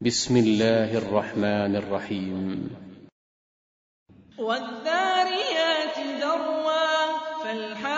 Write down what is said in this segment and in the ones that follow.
بسم الله الرحمن الرحيم. والذاريات ذروا فالحاملات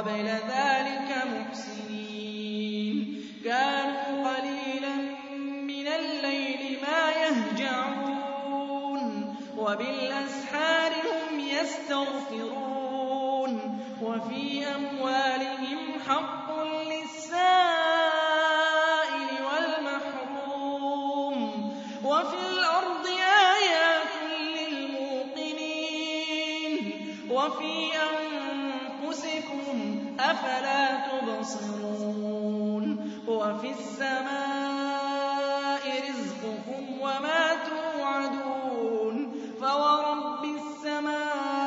قبل ذلك محسنين. كانوا قليلا من الليل ما يهجعون وبالأسحار هم يستغفرون وفي أموالهم حق للسائل والمحروم وفي الأرض آيات للموقنين وفي أفلا تبصرون وفي السماء رزقكم وما توعدون فورب السماء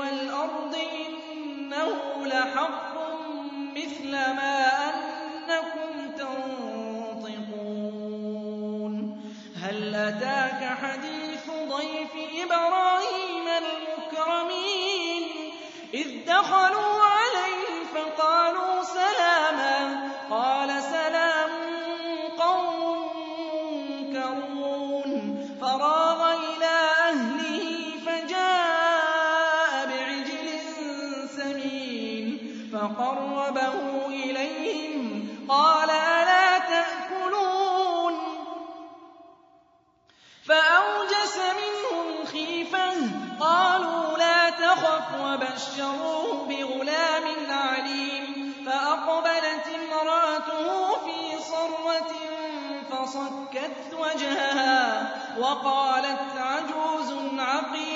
والأرض إنه لحق مثل ما أنكم تنطقون هل أتاك حديث ضيف إبراهيم المكرمين إذ دخلوا فقربه إليهم قال ألا تأكلون؟ فأوجس منهم خيفة قالوا لا تخف وبشروه بغلام عليم فأقبلت امرأته في صرة فصكت وجهها وقالت عجوز عقيم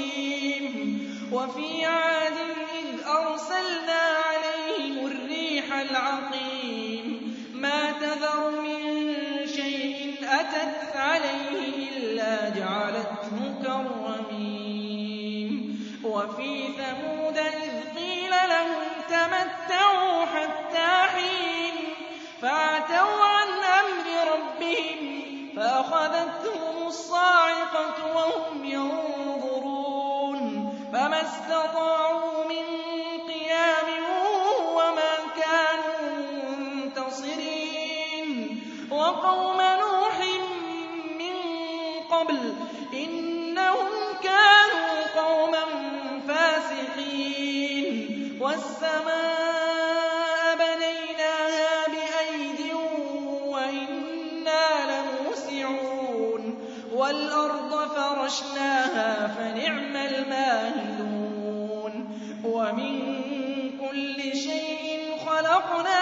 مليم وفي عاد إذ أرسلنا عليهم الريح العقيم. ما تذر من شيء أتت عليه إلا جعلته كالرميم. وفي ثمود إذ قيل لهم تمتعوا وَقَوْمَ نُوحٍ مِّن قَبْلُ ۖ إِنَّهُمْ كَانُوا قَوْمًا فَاسِقِينَ. وَالسَّمَاءَ بَنَيْنَاهَا بِأَيْدٍ وَإِنَّا لَمُوسِعُونَ. وَالْأَرْضَ فَرَشْنَاهَا فَنِعْمَ الْمَاهِدُونَ. وَمِن كُلِّ شَيْءٍ خَلَقْنَا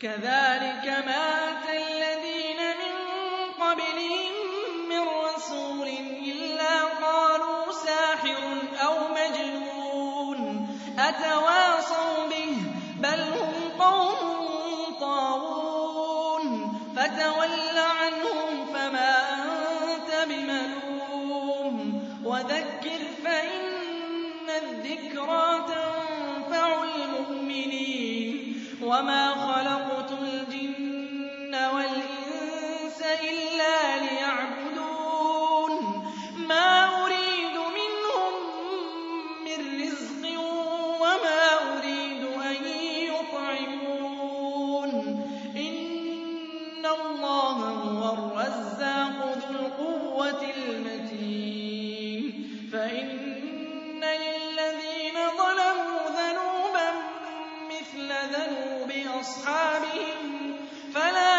كَذَٰلِكَ مَا أَتَى الَّذِينَ مِن قَبْلِهِم مِّن رَّسُولٍ إِلَّا قَالُوا سَاحِرٌ أَوْ مَجْنُونٌ أَتَوَاصَوْا بِهِ ۚ بَلْ هُمْ قَوْمٌ طَاغُونَ. فَتَوَلَّ عَنْهُمْ فَمَا أَنتَ بِمَلُومٍ. وَذَكِّرْ فَإِنَّ الذِّكْرَىٰ تَنفَعُ الْمُؤْمِنِينَ. وَمَا خَلَقْتُ أَصْحَابِهِمْ فَلَا